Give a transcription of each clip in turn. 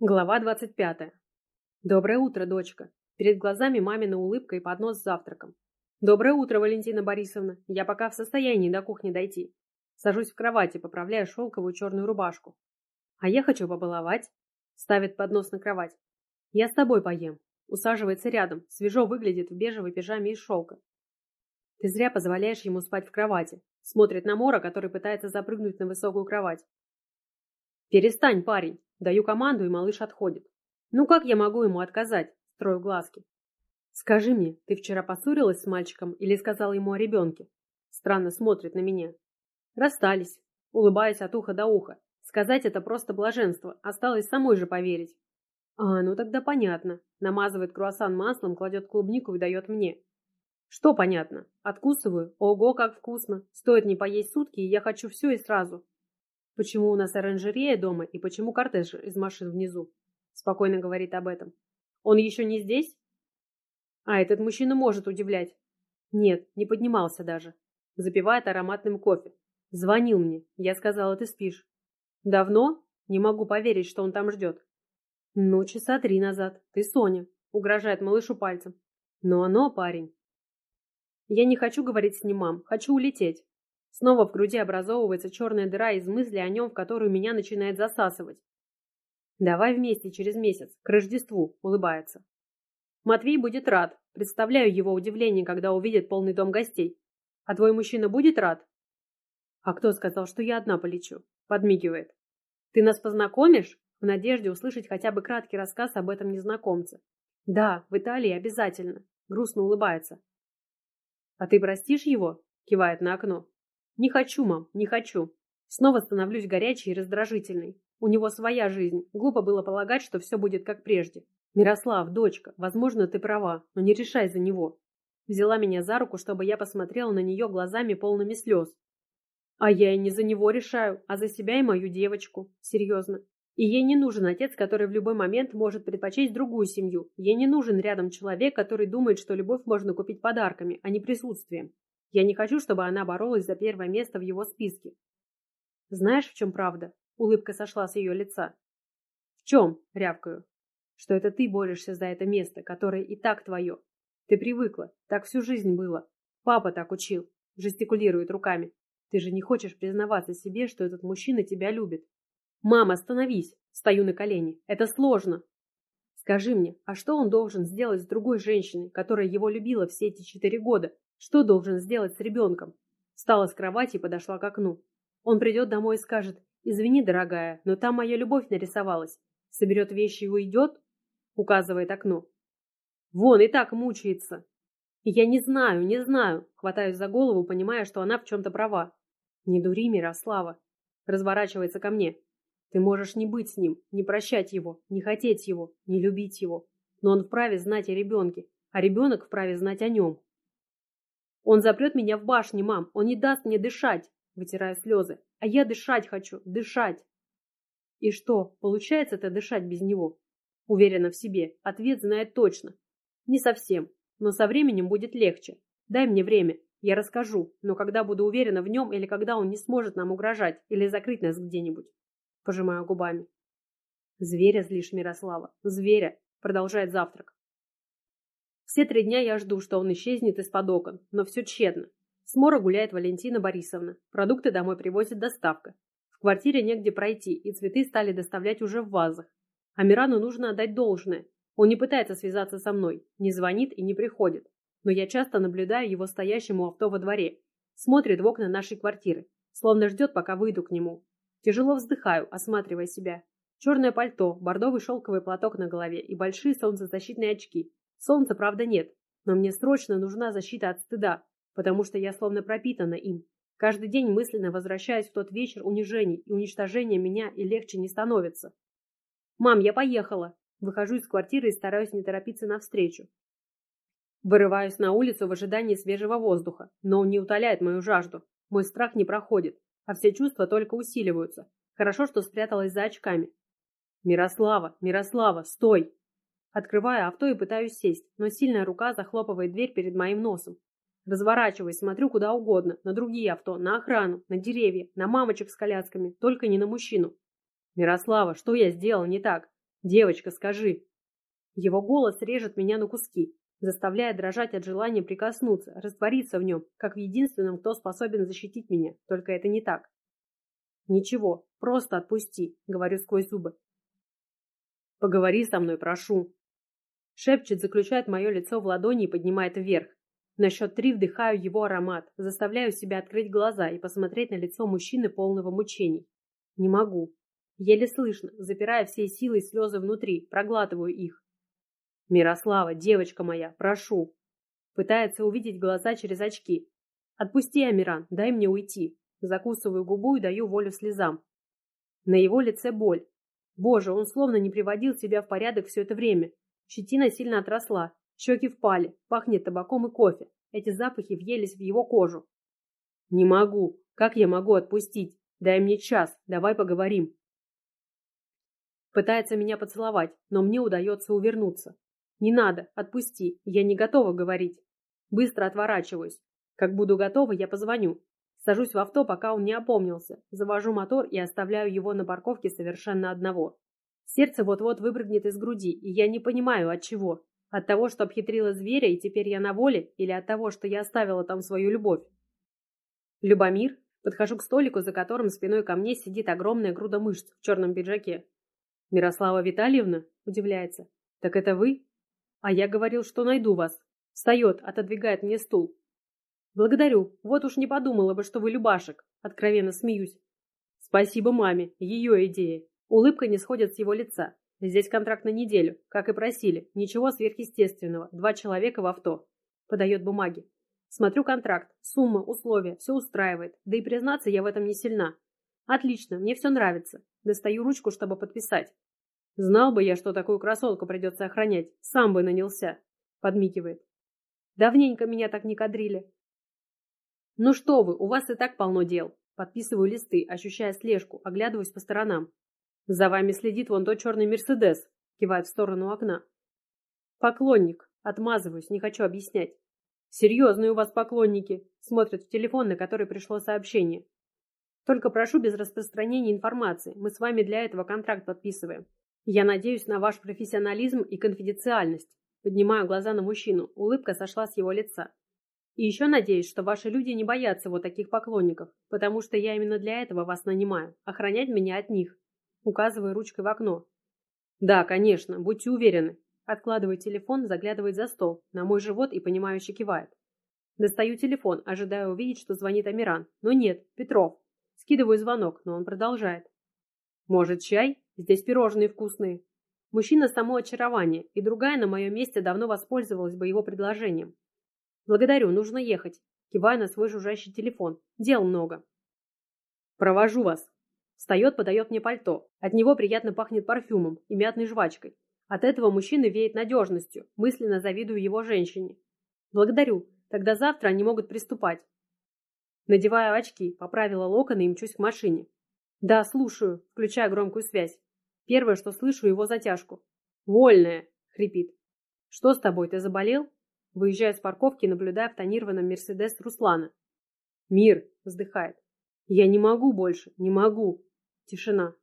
Глава 25. Доброе утро, дочка. Перед глазами мамина улыбка и поднос с завтраком. Доброе утро, Валентина Борисовна. Я пока в состоянии до кухни дойти. Сажусь в кровати, поправляя шелковую черную рубашку. А я хочу побаловать. Ставит поднос на кровать. Я с тобой поем. Усаживается рядом, свежо выглядит в бежевой пижаме из шелка. Ты зря позволяешь ему спать в кровати. Смотрит на Мора, который пытается запрыгнуть на высокую кровать. Перестань, парень. Даю команду, и малыш отходит. Ну как я могу ему отказать? Строю глазки. Скажи мне, ты вчера поссорилась с мальчиком или сказала ему о ребенке? Странно смотрит на меня. Расстались. Улыбаясь от уха до уха. Сказать это просто блаженство. Осталось самой же поверить. А, ну тогда понятно. Намазывает круассан маслом, кладет клубнику и дает мне. Что понятно? Откусываю. Ого, как вкусно. Стоит не поесть сутки, и я хочу все и сразу. Почему у нас оранжерея дома и почему кортеж из машин внизу? Спокойно говорит об этом. Он еще не здесь? А этот мужчина может удивлять. Нет, не поднимался даже. Запивает ароматным кофе. Звонил мне. Я сказала, ты спишь. Давно? Не могу поверить, что он там ждет. Ну, часа три назад. Ты Соня. Угрожает малышу пальцем. Но оно, парень. Я не хочу говорить с ним, мам. Хочу улететь. Снова в груди образовывается черная дыра из мысли о нем, в которую меня начинает засасывать. «Давай вместе через месяц, к Рождеству», — улыбается. Матвей будет рад. Представляю его удивление, когда увидит полный дом гостей. А твой мужчина будет рад? А кто сказал, что я одна полечу? Подмигивает. Ты нас познакомишь? В надежде услышать хотя бы краткий рассказ об этом незнакомце. Да, в Италии обязательно. Грустно улыбается. А ты простишь его? Кивает на окно. «Не хочу, мам, не хочу». Снова становлюсь горячей и раздражительной. У него своя жизнь. Глупо было полагать, что все будет как прежде. «Мирослав, дочка, возможно, ты права, но не решай за него». Взяла меня за руку, чтобы я посмотрела на нее глазами полными слез. «А я и не за него решаю, а за себя и мою девочку. Серьезно. И ей не нужен отец, который в любой момент может предпочесть другую семью. Ей не нужен рядом человек, который думает, что любовь можно купить подарками, а не присутствием. Я не хочу, чтобы она боролась за первое место в его списке. Знаешь, в чем правда? Улыбка сошла с ее лица. В чем? Рявкаю. Что это ты борешься за это место, которое и так твое. Ты привыкла. Так всю жизнь было. Папа так учил. Жестикулирует руками. Ты же не хочешь признаваться себе, что этот мужчина тебя любит. Мама, остановись. Стою на колени. Это сложно. Скажи мне, а что он должен сделать с другой женщиной, которая его любила все эти четыре года, что должен сделать с ребенком? Встала с кровати и подошла к окну. Он придет домой и скажет, «Извини, дорогая, но там моя любовь нарисовалась. Соберет вещи и уйдет?» Указывает окно. «Вон, и так мучается». «Я не знаю, не знаю», хватаюсь за голову, понимая, что она в чем-то права. «Не дури, Мирослава». Разворачивается ко мне. «Ты можешь не быть с ним, не прощать его, не хотеть его, не любить его. Но он вправе знать о ребенке, а ребенок вправе знать о нем. Он запрет меня в башне, мам. Он не даст мне дышать, вытирая слезы. А я дышать хочу, дышать. И что, получается это дышать без него? Уверена в себе. Ответ знает точно. Не совсем, но со временем будет легче. Дай мне время. Я расскажу, но когда буду уверена в нем или когда он не сможет нам угрожать или закрыть нас где-нибудь. Пожимаю губами. Зверя злишь, Мирослава. Зверя. Продолжает завтрак. Все три дня я жду, что он исчезнет из-под окон, но все тщетно. С Мора гуляет Валентина Борисовна. Продукты домой привозит доставка. В квартире негде пройти, и цветы стали доставлять уже в вазах. Амирану нужно отдать должное. Он не пытается связаться со мной, не звонит и не приходит. Но я часто наблюдаю его стоящим у авто во дворе. Смотрит в окна нашей квартиры, словно ждет, пока выйду к нему. Тяжело вздыхаю, осматривая себя. Черное пальто, бордовый шелковый платок на голове и большие солнцезащитные очки. Солнца, правда, нет, но мне срочно нужна защита от стыда, потому что я словно пропитана им. Каждый день мысленно возвращаясь в тот вечер унижений и уничтожения меня и легче не становится. «Мам, я поехала!» Выхожу из квартиры и стараюсь не торопиться навстречу. Вырываюсь на улицу в ожидании свежего воздуха, но он не утоляет мою жажду. Мой страх не проходит, а все чувства только усиливаются. Хорошо, что спряталась за очками. «Мирослава! Мирослава! Стой!» Открываю авто и пытаюсь сесть, но сильная рука захлопывает дверь перед моим носом. Разворачиваюсь, смотрю куда угодно, на другие авто, на охрану, на деревья, на мамочек с колясками, только не на мужчину. Мирослава, что я сделал не так? Девочка, скажи. Его голос режет меня на куски, заставляя дрожать от желания прикоснуться, раствориться в нем, как в единственном, кто способен защитить меня. Только это не так. Ничего, просто отпусти, говорю сквозь зубы. Поговори со мной, прошу. Шепчет, заключает мое лицо в ладони и поднимает вверх. На счет три вдыхаю его аромат, заставляю себя открыть глаза и посмотреть на лицо мужчины полного мучений. Не могу. Еле слышно, запирая всей силой слезы внутри, проглатываю их. «Мирослава, девочка моя, прошу!» Пытается увидеть глаза через очки. «Отпусти, Амиран, дай мне уйти!» Закусываю губу и даю волю слезам. На его лице боль. Боже, он словно не приводил себя в порядок все это время. Щетина сильно отросла, щеки впали, пахнет табаком и кофе. Эти запахи въелись в его кожу. «Не могу. Как я могу отпустить? Дай мне час, давай поговорим». Пытается меня поцеловать, но мне удается увернуться. «Не надо, отпусти, я не готова говорить». Быстро отворачиваюсь. Как буду готова, я позвоню. Сажусь в авто, пока он не опомнился. Завожу мотор и оставляю его на парковке совершенно одного. Сердце вот-вот выпрыгнет из груди, и я не понимаю, от чего. От того, что обхитрила зверя, и теперь я на воле, или от того, что я оставила там свою любовь? Любомир. Подхожу к столику, за которым спиной ко мне сидит огромная груда мышц в черном пиджаке. «Мирослава Витальевна?» – удивляется. «Так это вы?» «А я говорил, что найду вас». Встает, отодвигает мне стул. «Благодарю. Вот уж не подумала бы, что вы Любашек». Откровенно смеюсь. «Спасибо маме. Ее идея». Улыбка не сходит с его лица. Здесь контракт на неделю, как и просили. Ничего сверхъестественного. Два человека в авто. Подает бумаги. Смотрю контракт. Сумма, условия. Все устраивает. Да и признаться, я в этом не сильна. Отлично, мне все нравится. Достаю ручку, чтобы подписать. Знал бы я, что такую красотку придется охранять. Сам бы нанялся. Подмигивает. Давненько меня так не кадрили. Ну что вы, у вас и так полно дел. Подписываю листы, ощущая слежку, оглядываюсь по сторонам. За вами следит вон тот черный Мерседес, кивает в сторону окна. Поклонник. Отмазываюсь, не хочу объяснять. Серьезные у вас поклонники. Смотрят в телефон, на который пришло сообщение. Только прошу без распространения информации. Мы с вами для этого контракт подписываем. Я надеюсь на ваш профессионализм и конфиденциальность. Поднимаю глаза на мужчину. Улыбка сошла с его лица. И еще надеюсь, что ваши люди не боятся вот таких поклонников, потому что я именно для этого вас нанимаю. Охранять меня от них. Указываю ручкой в окно. Да, конечно, будьте уверены. Откладывает телефон, заглядывает за стол, на мой живот и понимающе кивает. Достаю телефон, ожидая увидеть, что звонит Амиран. Но нет, Петров. Скидываю звонок, но он продолжает. «Может, чай? Здесь пирожные вкусные». Мужчина – само очарование, и другая на моем месте давно воспользовалась бы его предложением. «Благодарю, нужно ехать». Киваю на свой жужжащий телефон. Дел много. «Провожу вас». Встает, подает мне пальто. От него приятно пахнет парфюмом и мятной жвачкой. От этого мужчины веет надежностью. Мысленно завидую его женщине. «Благодарю. Тогда завтра они могут приступать. Надеваю очки, поправила локоны и мчусь к машине. «Да, слушаю», включая громкую связь. Первое, что слышу, его затяжку. «Вольная!» — хрипит. «Что с тобой, ты заболел?» Выезжаю с парковки, наблюдая в тонированном Мерседес Руслана. «Мир!» — вздыхает. «Я не могу больше, не могу!» Тишина.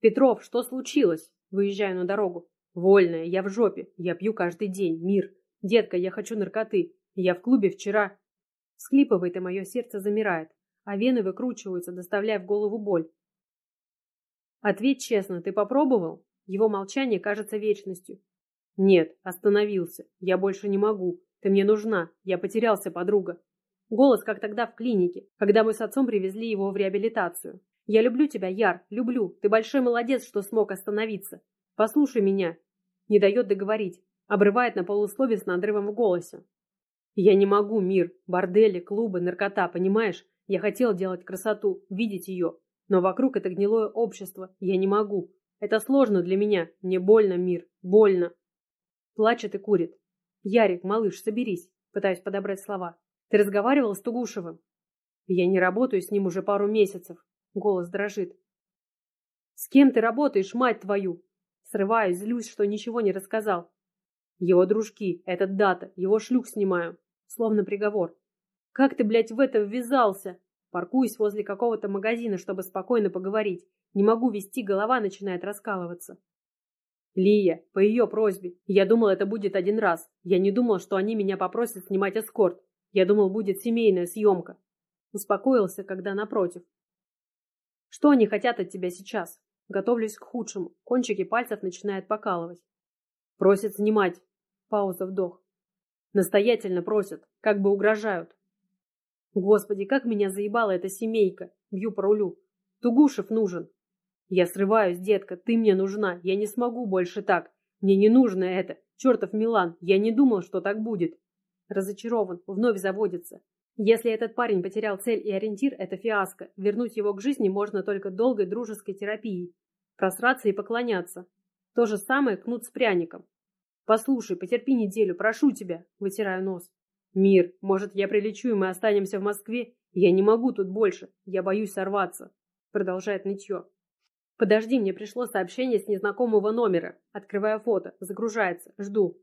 «Петров, что случилось?» Выезжаю на дорогу. «Вольная, я в жопе, я пью каждый день, мир. Детка, я хочу наркоты. Я в клубе вчера...» Схлипывает, и мое сердце замирает, а вены выкручиваются, доставляя в голову боль. Ответь честно, ты попробовал? Его молчание кажется вечностью. Нет, остановился. Я больше не могу. Ты мне нужна. Я потерялся, подруга. Голос, как тогда в клинике, когда мы с отцом привезли его в реабилитацию. Я люблю тебя, Яр, люблю. Ты большой молодец, что смог остановиться. Послушай меня. Не дает договорить. Обрывает на полусловие с надрывом в голосе. Я не могу, мир, бордели, клубы, наркота, понимаешь? Я хотел делать красоту, видеть ее, но вокруг это гнилое общество, я не могу. Это сложно для меня, мне больно, мир, больно. Плачет и курит. Ярик, малыш, соберись, пытаюсь подобрать слова. Ты разговаривал с Тугушевым? Я не работаю с ним уже пару месяцев. Голос дрожит. С кем ты работаешь, мать твою? Срываюсь, злюсь, что ничего не рассказал. Его дружки, этот дата, его шлюх снимаю. Словно приговор. «Как ты, блядь, в это ввязался?» Паркуюсь возле какого-то магазина, чтобы спокойно поговорить. Не могу вести, голова начинает раскалываться. Лия, по ее просьбе. Я думал, это будет один раз. Я не думал, что они меня попросят снимать эскорт. Я думал, будет семейная съемка. Успокоился, когда напротив. Что они хотят от тебя сейчас? Готовлюсь к худшему. Кончики пальцев начинают покалывать. Просят снимать. Пауза, вдох. Настоятельно просят, как бы угрожают. Господи, как меня заебала эта семейка. Бью по рулю. Тугушев нужен. Я срываюсь, детка, ты мне нужна. Я не смогу больше так. Мне не нужно это. Чертов Милан, я не думал, что так будет. Разочарован, вновь заводится. Если этот парень потерял цель и ориентир, это фиаско. Вернуть его к жизни можно только долгой дружеской терапией. Просраться и поклоняться. То же самое кнут с пряником. Послушай, потерпи неделю, прошу тебя, вытираю нос. Мир, может, я прилечу, и мы останемся в Москве? Я не могу тут больше. Я боюсь сорваться. Продолжает нытье. Подожди, мне пришло сообщение с незнакомого номера. Открываю фото. Загружается. Жду.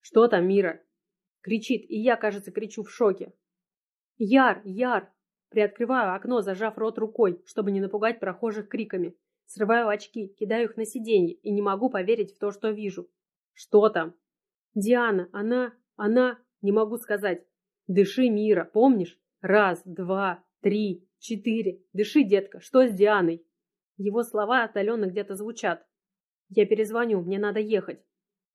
Что там, Мира? Кричит, и я, кажется, кричу в шоке. Яр, Яр! Приоткрываю окно, зажав рот рукой, чтобы не напугать прохожих криками. Срываю очки, кидаю их на сиденье и не могу поверить в то, что вижу. Что там? Диана, она, она... Не могу сказать. Дыши, Мира, помнишь? Раз, два, три, четыре. Дыши, детка, что с Дианой? Его слова отдаленно где-то звучат. Я перезвоню, мне надо ехать.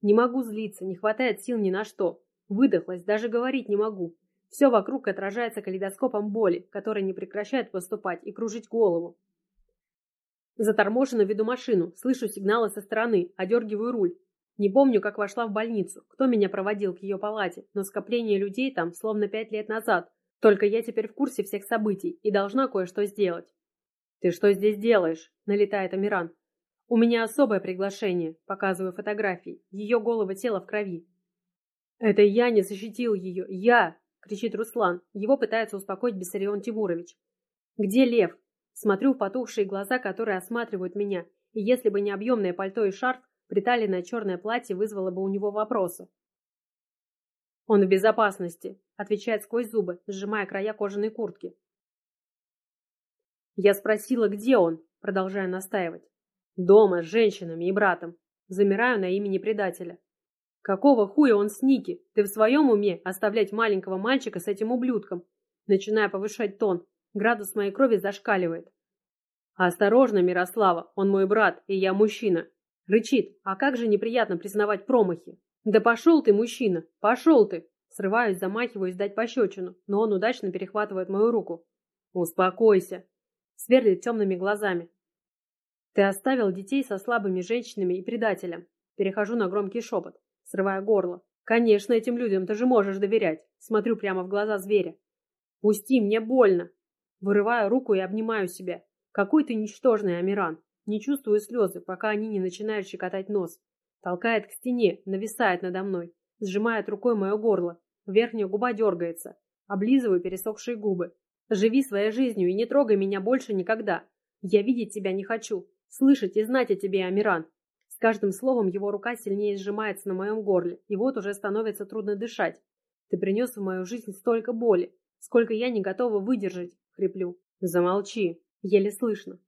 Не могу злиться, не хватает сил ни на что. Выдохлась, даже говорить не могу. Все вокруг отражается калейдоскопом боли, которая не прекращает поступать и кружить голову. Заторможенно веду машину, слышу сигналы со стороны, одергиваю руль. Не помню, как вошла в больницу, кто меня проводил к ее палате, но скопление людей там словно пять лет назад. Только я теперь в курсе всех событий и должна кое-что сделать. «Ты что здесь делаешь?» – налетает Амиран. «У меня особое приглашение», – показываю фотографии. Ее голое тело в крови. «Это я не защитил ее! Я!» – кричит Руслан. Его пытается успокоить Бессарион Тимурович. «Где Лев?» Смотрю в потухшие глаза, которые осматривают меня, и если бы не объемное пальто и шарф, Приталенное черное платье вызвало бы у него вопросы. «Он в безопасности», — отвечает сквозь зубы, сжимая края кожаной куртки. Я спросила, где он, продолжая настаивать. «Дома, с женщинами и братом». Замираю на имени предателя. «Какого хуя он с Ники? Ты в своем уме оставлять маленького мальчика с этим ублюдком?» Начиная повышать тон, градус моей крови зашкаливает. «Осторожно, Мирослава, он мой брат, и я мужчина. Рычит, а как же неприятно признавать промахи. Да пошел ты, мужчина, пошел ты. Срываюсь, замахиваюсь дать пощечину, но он удачно перехватывает мою руку. Успокойся. Сверлит темными глазами. Ты оставил детей со слабыми женщинами и предателем. Перехожу на громкий шепот, срывая горло. Конечно, этим людям ты же можешь доверять. Смотрю прямо в глаза зверя. Пусти, мне больно. Вырываю руку и обнимаю себя. Какой ты ничтожный, Амиран. Не чувствую слезы, пока они не начинают щекотать нос. Толкает к стене, нависает надо мной. Сжимает рукой мое горло. Верхняя губа дергается. Облизываю пересохшие губы. Живи своей жизнью и не трогай меня больше никогда. Я видеть тебя не хочу. Слышать и знать о тебе, Амиран. С каждым словом его рука сильнее сжимается на моем горле, и вот уже становится трудно дышать. Ты принес в мою жизнь столько боли, сколько я не готова выдержать, хриплю. Замолчи, еле слышно.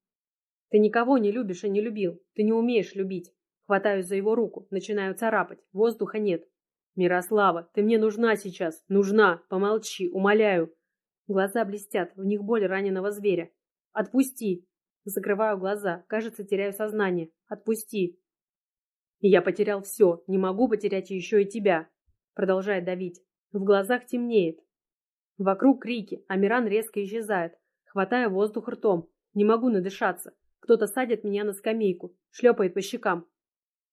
Ты никого не любишь и не любил. Ты не умеешь любить. Хватаюсь за его руку, начинаю царапать. Воздуха нет. Мирослава, ты мне нужна сейчас. Нужна. Помолчи, умоляю. Глаза блестят, в них боль раненого зверя. Отпусти. Закрываю глаза. Кажется, теряю сознание. Отпусти. Я потерял все. Не могу потерять еще и тебя. Продолжает давить. В глазах темнеет. Вокруг крики. Амиран резко исчезает. Хватаю воздух ртом. Не могу надышаться. Кто-то садит меня на скамейку, шлепает по щекам.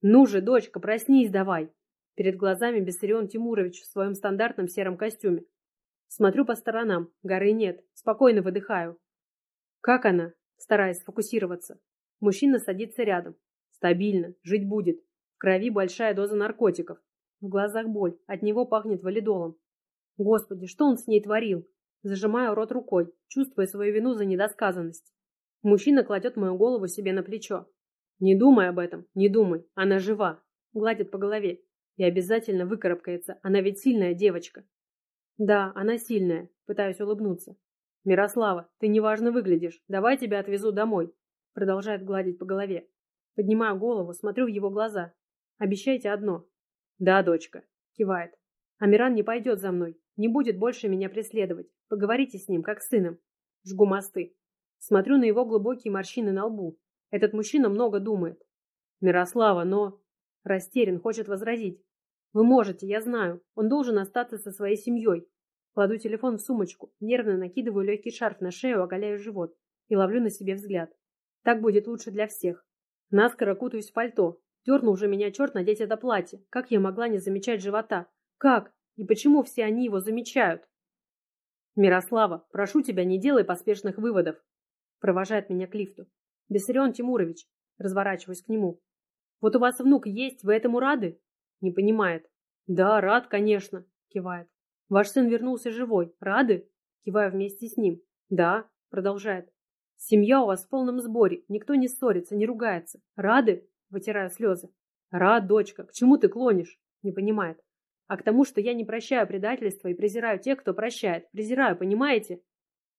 «Ну же, дочка, проснись давай!» Перед глазами Бессарион Тимурович в своем стандартном сером костюме. Смотрю по сторонам, горы нет, спокойно выдыхаю. «Как она?» Стараясь сфокусироваться. Мужчина садится рядом. Стабильно, жить будет. Крови большая доза наркотиков. В глазах боль, от него пахнет валидолом. Господи, что он с ней творил? Зажимаю рот рукой, чувствуя свою вину за недосказанность. Мужчина кладет мою голову себе на плечо. «Не думай об этом, не думай, она жива», гладит по голове. И обязательно выкарабкается, она ведь сильная девочка. Да, она сильная, пытаюсь улыбнуться. Мирослава, ты неважно выглядишь, давай тебя отвезу домой. Продолжает гладить по голове. Поднимаю голову, смотрю в его глаза. Обещайте одно. Да, дочка. Кивает. Амиран не пойдет за мной. Не будет больше меня преследовать. Поговорите с ним, как с сыном. Жгу мосты. Смотрю на его глубокие морщины на лбу. Этот мужчина много думает. Мирослава, но... Растерян, хочет возразить. Вы можете, я знаю. Он должен остаться со своей семьей. Кладу телефон в сумочку, нервно накидываю легкий шарф на шею, оголяю живот и ловлю на себе взгляд. Так будет лучше для всех. Наскоро кутаюсь в пальто. Дернул же меня черт надеть это платье. Как я могла не замечать живота? Как? И почему все они его замечают? Мирослава, прошу тебя, не делай поспешных выводов. Провожает меня к лифту. Бессарион Тимурович. Разворачиваюсь к нему. Вот у вас внук есть, вы этому рады? Не понимает. Да, рад, конечно. Кивает. Ваш сын вернулся живой. Рады? Киваю вместе с ним. Да, продолжает. Семья у вас в полном сборе. Никто не ссорится, не ругается. Рады? Вытираю слезы. Рад, дочка. К чему ты клонишь? Не понимает. А к тому, что я не прощаю предательства и презираю тех, кто прощает. Презираю, понимаете?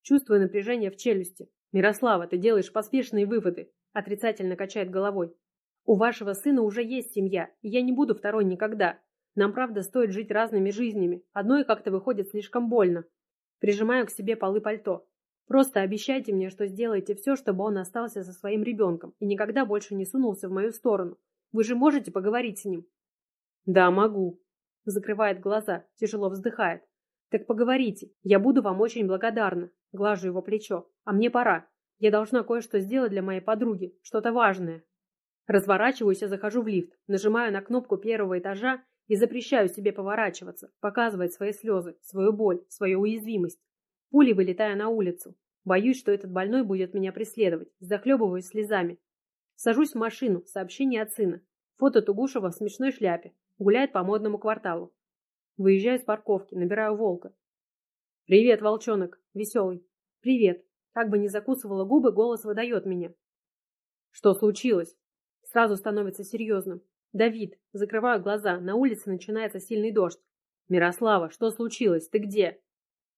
Чувствую напряжение в челюсти. Мирослава, ты делаешь поспешные выводы. Отрицательно качает головой. У вашего сына уже есть семья, и я не буду второй никогда. Нам, правда, стоит жить разными жизнями. Одной как-то выходит слишком больно. Прижимаю к себе полы пальто. Просто обещайте мне, что сделаете все, чтобы он остался со своим ребенком и никогда больше не сунулся в мою сторону. Вы же можете поговорить с ним? Да, могу. Закрывает глаза, тяжело вздыхает. Так поговорите. Я буду вам очень благодарна. Глажу его плечо. А мне пора. Я должна кое-что сделать для моей подруги. Что-то важное. Разворачиваюсь и захожу в лифт. Нажимаю на кнопку первого этажа и запрещаю себе поворачиваться, показывать свои слезы, свою боль, свою уязвимость. Пулей вылетаю на улицу. Боюсь, что этот больной будет меня преследовать. Захлебываюсь слезами. Сажусь в машину. Сообщение от сына. Фото Тугушева в смешной шляпе. Гуляет по модному кварталу. Выезжаю с парковки, набираю волка. «Привет, волчонок!» Веселый. «Привет!» Как бы ни закусывала губы, голос выдает меня. «Что случилось?» Сразу становится серьезным. «Давид!» Закрываю глаза. На улице начинается сильный дождь. «Мирослава, что случилось? Ты где?»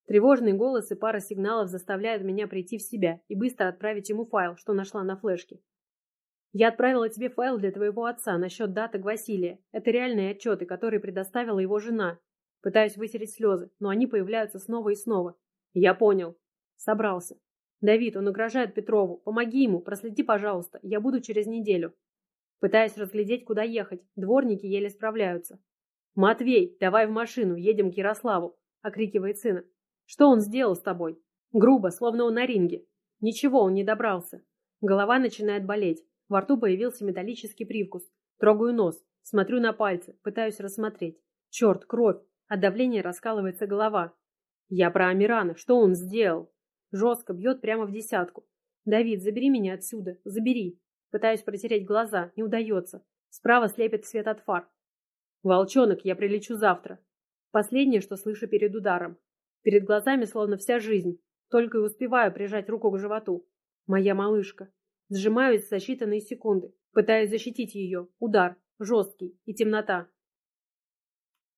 Тревожный голос и пара сигналов заставляют меня прийти в себя и быстро отправить ему файл, что нашла на флешке. Я отправила тебе файл для твоего отца насчет даток Василия. Это реальные отчеты, которые предоставила его жена. Пытаюсь вытереть слезы, но они появляются снова и снова. Я понял. Собрался. Давид, он угрожает Петрову. Помоги ему, проследи, пожалуйста. Я буду через неделю. Пытаюсь разглядеть, куда ехать. Дворники еле справляются. «Матвей, давай в машину, едем к Ярославу!» — окрикивает сына. Что он сделал с тобой? Грубо, словно он на ринге. Ничего, он не добрался. Голова начинает болеть. Во рту появился металлический привкус. Трогаю нос, смотрю на пальцы, пытаюсь рассмотреть. Черт, кровь. От давления раскалывается голова. Я про Амирана. Что он сделал? Жестко бьет прямо в десятку. Давид, забери меня отсюда. Забери. Пытаюсь протереть глаза. Не удается. Справа слепит свет от фар. Волчонок, я прилечу завтра. Последнее, что слышу перед ударом. Перед глазами словно вся жизнь. Только и успеваю прижать руку к животу. Моя малышка. Сжимаюсь за считанные секунды. Пытаюсь защитить ее. Удар. Жесткий. И темнота.